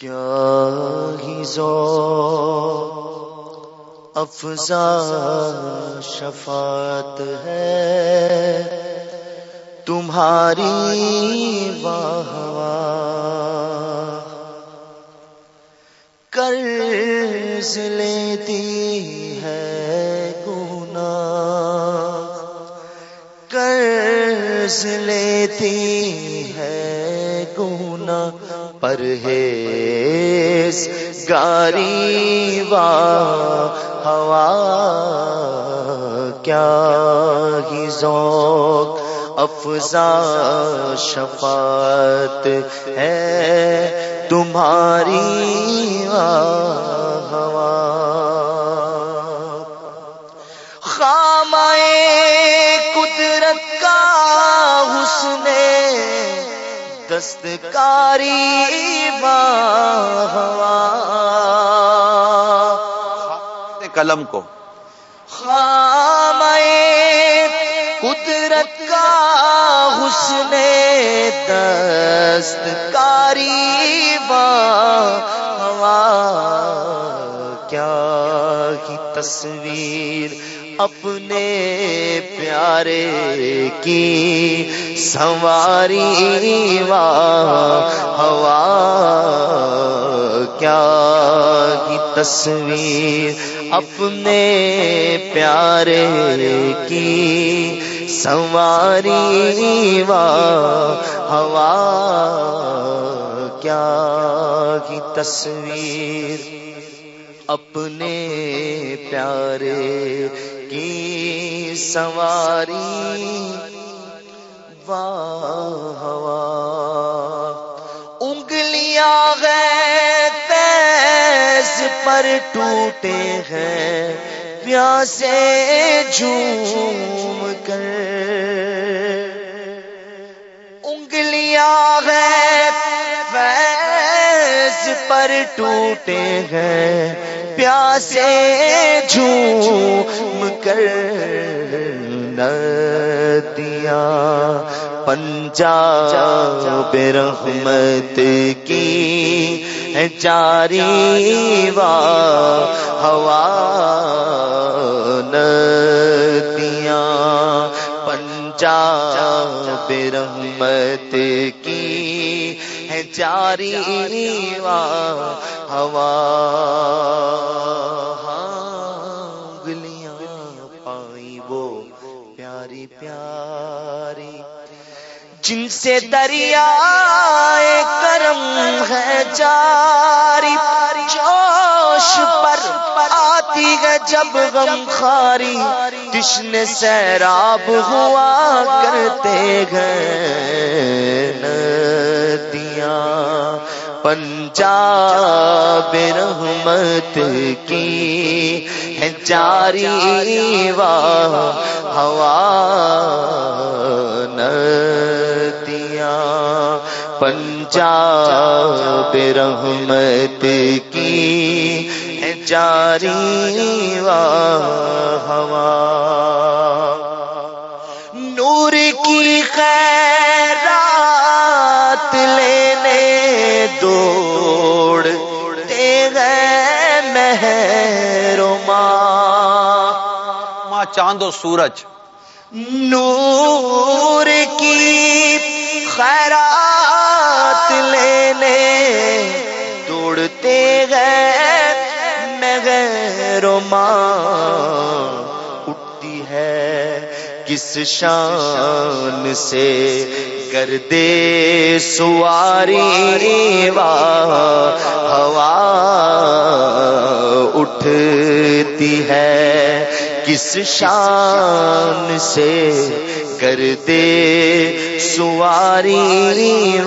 کیا ہی زو افزا شفات ہے۔ تمہاری واہ قرض لیتی ہے گنا قرض لیتی ہے گنا پرہیز، گاری وا ہوا، کیا ہی ذوق، افزا شفاعت ہے، تمہاری ہوا۔ خام قدرت کا حسن دستکاری قلم کو۔ خام قدرت کا حسن دستکاری ہوا کیا کی تصویر اپنے پیارے کی سواری وا ہوا کیا کی تصویر اپنے پیارے کی سواری وا ہوا کیا کی تصویر اپنے پیارے کی سواری ہوا۔ انگلیاں گئے تیز پر ٹوٹے ہیں۔ پیاسے جھوم کر۔ انگلیاں گئے فیض پر ٹوٹے ہیں۔ پیاسے جھوم کر۔ دیا پنجا رحمت کی جاری وا ہوا ندیا پنجا رحمت کی جاری وا ہوا پیاری جن سے دریا کرم ہے جاری، جوش پر آتی ہے جب غم خاری کشن سیراب ہوا کرتے گئے ندیاں۔ پنجاب رحمت کی ہے جاری واہ ہوا پنجاب رحمت کی جاری ہوا۔ نور کی خیرات چاند و سورج۔ نور کی خیرات لینے دوڑتے گئے میں ماں اٹھتی ہے۔ کس شان سے گردے سواری وا ہوا اٹھتی ہے۔ کس شان سے کر دے سواری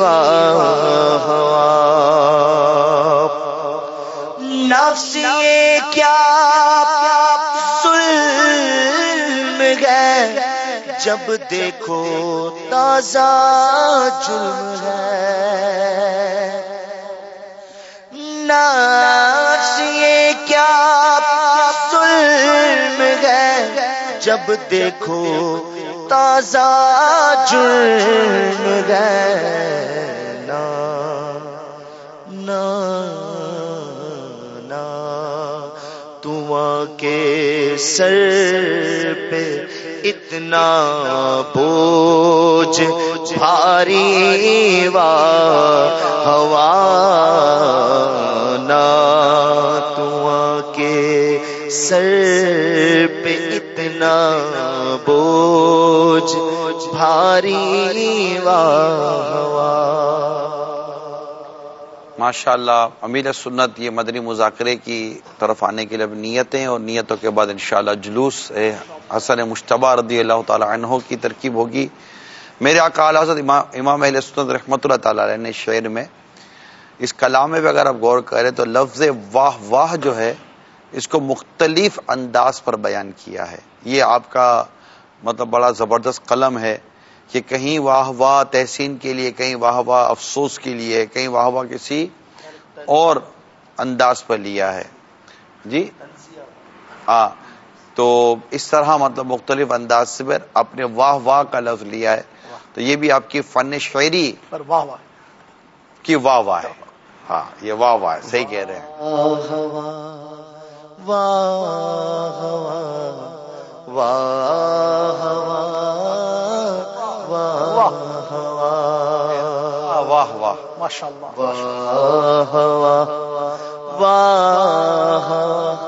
نفس یہ کیا ظلم ہے؟ جب دیکھو تازہ جرم ہے۔ نفس جب دیکھو تازہ جرم گئے نا افسانہ تم کے سر پہ اتنا بوجھ، بھاری وا ہوا، نا تم کے سر اتنا بوجھ بھاری ماشاء اللہ امیر سنت یہ مدنی مذاکرے کی طرف آنے کے لیے اب نیتیں اور نیتوں کے بعد انشاءاللہ جلوس حسن مشتبہ رضی اللہ تعالی عنہ کی ترکیب ہوگی۔ میرے آقا اعلی حضرت امام امام اہل سنت رحمۃ اللہ تعالی علیہ نے شعر میں، اس کلام میں بھی اگر آپ غور کریں تو لفظ واہ واہ جو ہے اس کو مختلف انداز پر بیان کیا ہے۔ یہ آپ کا مطلب بڑا زبردست قلم ہے کہ کہیں واہ واہ تحسین کے لیے کہیں واہ واہ افسوس کے لیے کہیں واہ واہ کسی اور انداز پر لیا ہے۔ جی؟ ہاں تو اس طرح مطلب مختلف انداز سے پھر اپنے واہ واہ کا لفظ لیا ہے۔ تو یہ بھی آپ کی فن شعری پر واہ واہ۔ کی واہ واہ ہے۔ ہاں یہ واہ واہ ہے صحیح کہہ رہے ہیں۔ واہ واہ واہ واہ ماشاء اللہ واہ واہ واہ